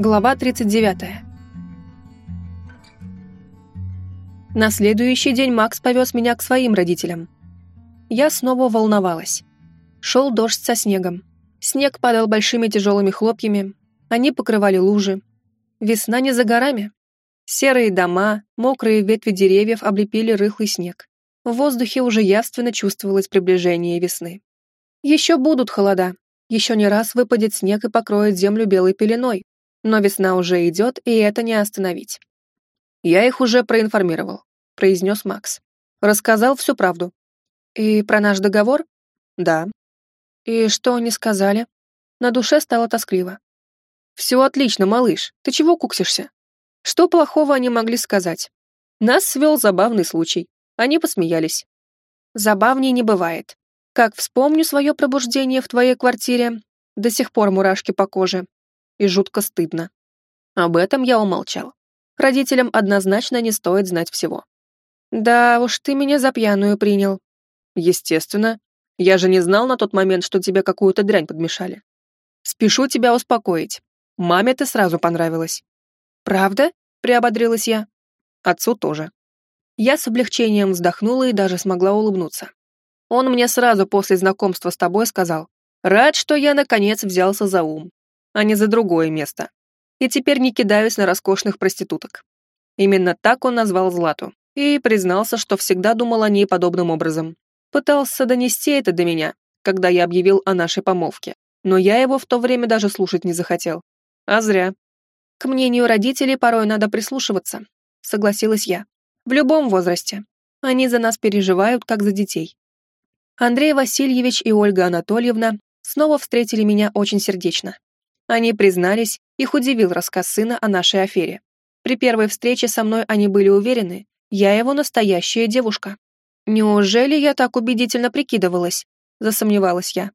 Глава 39. На следующий день Макс повез меня к своим родителям. Я снова волновалась. Шел дождь со снегом. Снег падал большими тяжелыми хлопьями, они покрывали лужи. Весна не за горами. Серые дома, мокрые ветви деревьев облепили рыхлый снег. В воздухе уже явственно чувствовалось приближение весны. Еще будут холода, еще не раз выпадет снег и покроет землю белой пеленой, но весна уже идет, и это не остановить. Я их уже проинформировал, произнес Макс. Рассказал всю правду. И про наш договор? Да. И что они сказали? На душе стало тоскливо. Все отлично, малыш, ты чего куксишься? Что плохого они могли сказать? Нас свел забавный случай. Они посмеялись. Забавнее не бывает. Как вспомню свое пробуждение в твоей квартире, до сих пор мурашки по коже. И жутко стыдно. Об этом я умолчал. Родителям однозначно не стоит знать всего. Да уж, ты меня за пьяную принял. Естественно. Я же не знал на тот момент, что тебе какую-то дрянь подмешали. Спешу тебя успокоить. Маме ты сразу понравилась. Правда? Приободрилась я. Отцу тоже. Я с облегчением вздохнула и даже смогла улыбнуться. Он мне сразу после знакомства с тобой сказал, рад, что я наконец взялся за ум, а не за другое место. И теперь не кидаюсь на роскошных проституток. Именно так он назвал Злату и признался, что всегда думал о ней подобным образом. Пытался донести это до меня, когда я объявил о нашей помолвке, но я его в то время даже слушать не захотел. А зря. К мнению родителей порой надо прислушиваться, согласилась я. В любом возрасте. Они за нас переживают, как за детей. Андрей Васильевич и Ольга Анатольевна снова встретили меня очень сердечно. Они признались, их удивил рассказ сына о нашей афере. При первой встрече со мной они были уверены, я его настоящая девушка. Неужели я так убедительно прикидывалась? Засомневалась я.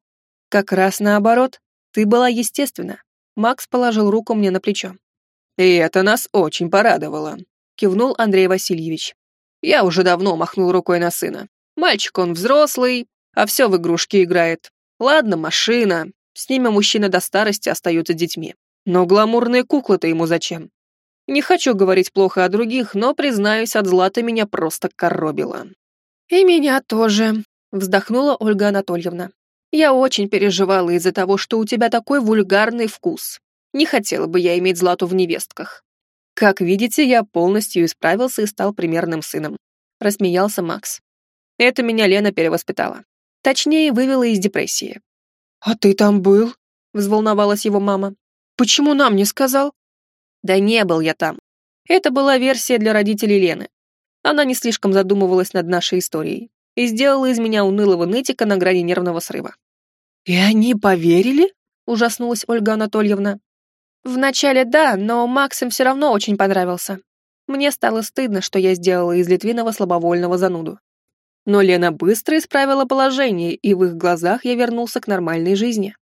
Как раз наоборот, ты была естественна. Макс положил руку мне на плечо. «И это нас очень порадовало», — кивнул Андрей Васильевич. «Я уже давно махнул рукой на сына. Мальчик он взрослый, а все в игрушки играет. Ладно, машина, с ними мужчины до старости остаются детьми. Но гламурные куклы-то ему зачем? Не хочу говорить плохо о других, но, признаюсь, от Златы меня просто коробило. «И меня тоже», — вздохнула Ольга Анатольевна. «Я очень переживала из-за того, что у тебя такой вульгарный вкус. Не хотела бы я иметь Злату в невестках. Как видите, я полностью исправился и стал примерным сыном», — рассмеялся Макс. «Это меня Лена перевоспитала. Точнее, вывела из депрессии. «А ты там был?» — взволновалась его мама. «Почему нам не сказал?» «Да не был я там. Это была версия для родителей Лены. Она не слишком задумывалась над нашей историей и сделала из меня унылого нытика на грани нервного срыва». «И они поверили?» — ужаснулась Ольга Анатольевна. «Вначале да, но Макс им все равно очень понравился. Мне стало стыдно, что я сделала из Литвинова слабовольного зануду. Но Лена быстро исправила положение, и в их глазах я вернулся к нормальной жизни.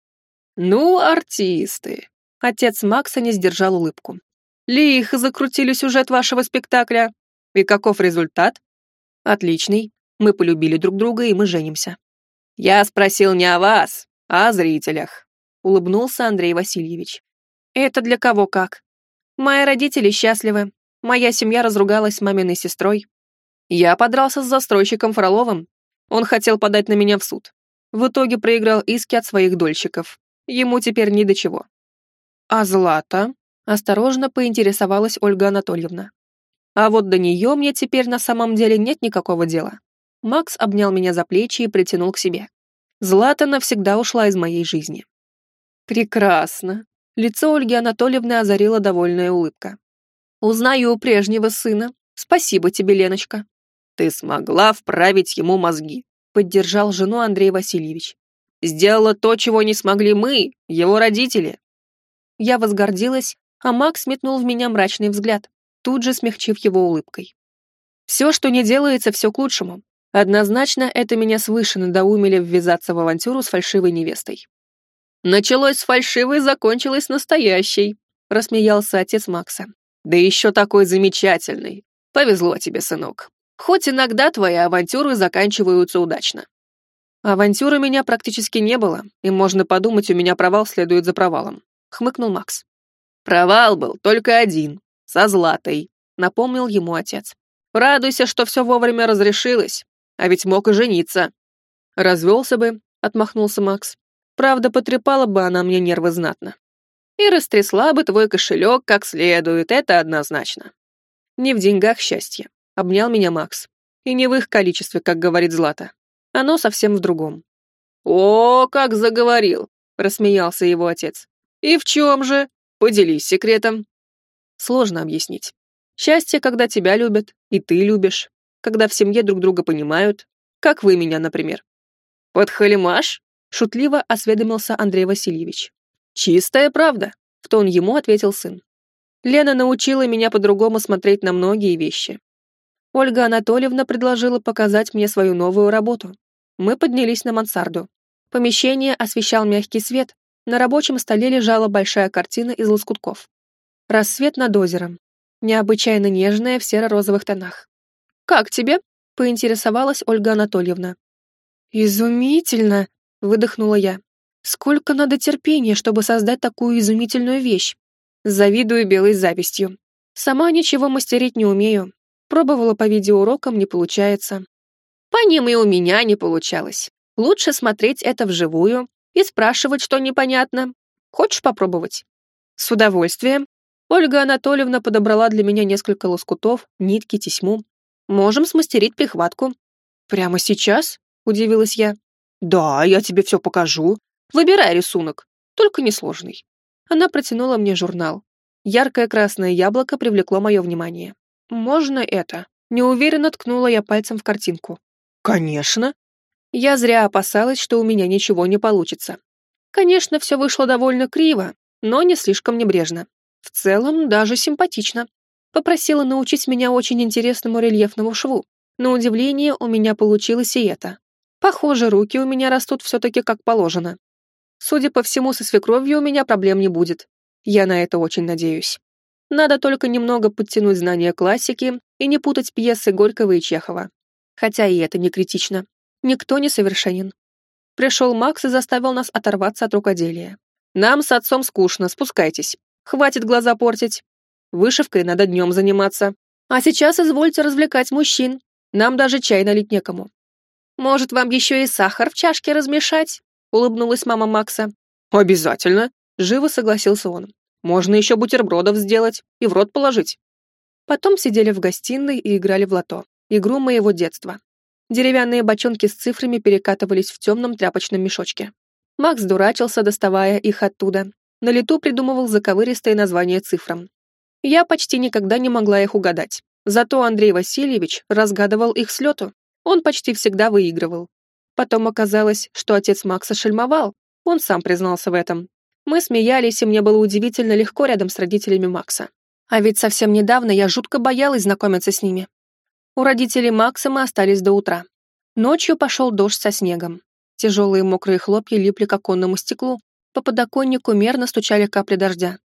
«Ну, артисты!» Отец Макса не сдержал улыбку. «Лихо закрутили сюжет вашего спектакля. И каков результат?» «Отличный. Мы полюбили друг друга, и мы женимся». «Я спросил не о вас, а о зрителях», — улыбнулся Андрей Васильевич. «Это для кого как? Мои родители счастливы. Моя семья разругалась с маминой сестрой. Я подрался с застройщиком Фроловым. Он хотел подать на меня в суд. В итоге проиграл иски от своих дольщиков. Ему теперь ни до чего. А Злата? Осторожно поинтересовалась Ольга Анатольевна. А вот до нее мне теперь на самом деле нет никакого дела. Макс обнял меня за плечи и притянул к себе. Злата навсегда ушла из моей жизни. Прекрасно. Лицо Ольги Анатольевны озарила довольная улыбка. Узнаю прежнего сына. Спасибо тебе, Леночка. «Ты смогла вправить ему мозги», — поддержал жену Андрей Васильевич. «Сделала то, чего не смогли мы, его родители». Я возгордилась, а Макс метнул в меня мрачный взгляд, тут же смягчив его улыбкой. «Все, что не делается, все к лучшему. Однозначно, это меня свыше надоумили ввязаться в авантюру с фальшивой невестой». «Началось с фальшивой, закончилось настоящей», — рассмеялся отец Макса. «Да еще такой замечательный. Повезло тебе, сынок. Хоть иногда твои авантюры заканчиваются удачно. Авантюры меня практически не было, и можно подумать, у меня провал следует за провалом. Хмыкнул Макс. Провал был только один, со Златой, напомнил ему отец. Радуйся, что все вовремя разрешилось, а ведь мог и жениться. Развелся бы, отмахнулся Макс. Правда, потрепала бы она мне нервы знатно. И растрясла бы твой кошелек как следует, это однозначно. Не в деньгах счастье, обнял меня Макс. И не в их количестве, как говорит Злата. Оно совсем в другом. «О, как заговорил!» — рассмеялся его отец. «И в чем же? Поделись секретом». Сложно объяснить. Счастье, когда тебя любят, и ты любишь, когда в семье друг друга понимают, как вы меня, например. «Подхалимаш?» — шутливо осведомился Андрей Васильевич. «Чистая правда», — в тон ему ответил сын. Лена научила меня по-другому смотреть на многие вещи. Ольга Анатольевна предложила показать мне свою новую работу. Мы поднялись на мансарду. Помещение освещал мягкий свет. На рабочем столе лежала большая картина из лоскутков. Рассвет над озером. Необычайно нежная в серо-розовых тонах. «Как тебе?» — поинтересовалась Ольга Анатольевна. «Изумительно!» — выдохнула я. «Сколько надо терпения, чтобы создать такую изумительную вещь?» Завидую белой завистью. Сама ничего мастерить не умею. Пробовала по видеоурокам, не получается. По ним и у меня не получалось. Лучше смотреть это вживую и спрашивать, что непонятно. Хочешь попробовать? С удовольствием. Ольга Анатольевна подобрала для меня несколько лоскутов, нитки, тесьму. Можем смастерить прихватку. Прямо сейчас? Удивилась я. Да, я тебе все покажу. Выбирай рисунок, только несложный. Она протянула мне журнал. Яркое красное яблоко привлекло мое внимание. «Можно это?» Неуверенно ткнула я пальцем в картинку. «Конечно!» Я зря опасалась, что у меня ничего не получится. Конечно, все вышло довольно криво, но не слишком небрежно. В целом, даже симпатично. Попросила научить меня очень интересному рельефному шву. На удивление, у меня получилось и это. Похоже, руки у меня растут все-таки как положено. Судя по всему, со свекровью у меня проблем не будет. Я на это очень надеюсь. Надо только немного подтянуть знания классики и не путать пьесы Горького и Чехова. Хотя и это не критично. Никто не совершенен. Пришел Макс и заставил нас оторваться от рукоделия. Нам с отцом скучно, спускайтесь. Хватит глаза портить. Вышивкой надо днем заниматься. А сейчас извольте развлекать мужчин. Нам даже чай налить некому. Может, вам еще и сахар в чашке размешать? Улыбнулась мама Макса. Обязательно. Живо согласился он. Можно еще бутербродов сделать и в рот положить. Потом сидели в гостиной и играли в лото. Игру моего детства. Деревянные бочонки с цифрами перекатывались в темном тряпочном мешочке. Макс дурачился, доставая их оттуда. На лету придумывал заковыристые названия цифрам. Я почти никогда не могла их угадать. Зато Андрей Васильевич разгадывал их с лету. Он почти всегда выигрывал. Потом оказалось, что отец Макса шельмовал. Он сам признался в этом. Мы смеялись, и мне было удивительно легко рядом с родителями Макса. А ведь совсем недавно я жутко боялась знакомиться с ними. У родителей Макса мы остались до утра. Ночью пошел дождь со снегом. Тяжелые мокрые хлопья липли к оконному стеклу. По подоконнику мерно стучали капли дождя.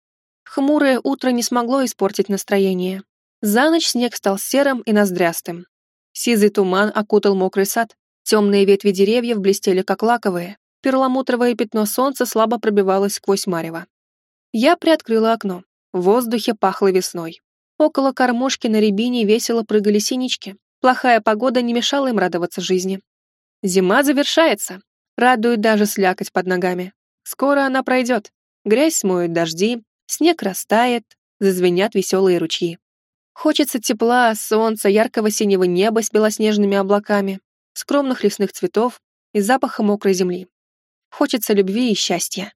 Хмурое утро не смогло испортить настроение. За ночь снег стал серым и ноздрястым. Сизый туман окутал мокрый сад. Темные ветви деревьев блестели как лаковые перламутровое пятно солнца слабо пробивалось сквозь марево. Я приоткрыла окно. В воздухе пахло весной. Около кормушки на рябине весело прыгали синички. Плохая погода не мешала им радоваться жизни. Зима завершается. Радует даже слякоть под ногами. Скоро она пройдет. Грязь смоют дожди, снег растает, зазвенят веселые ручьи. Хочется тепла, солнца, яркого синего неба с белоснежными облаками, скромных лесных цветов и запаха мокрой земли. Хочется любви и счастья.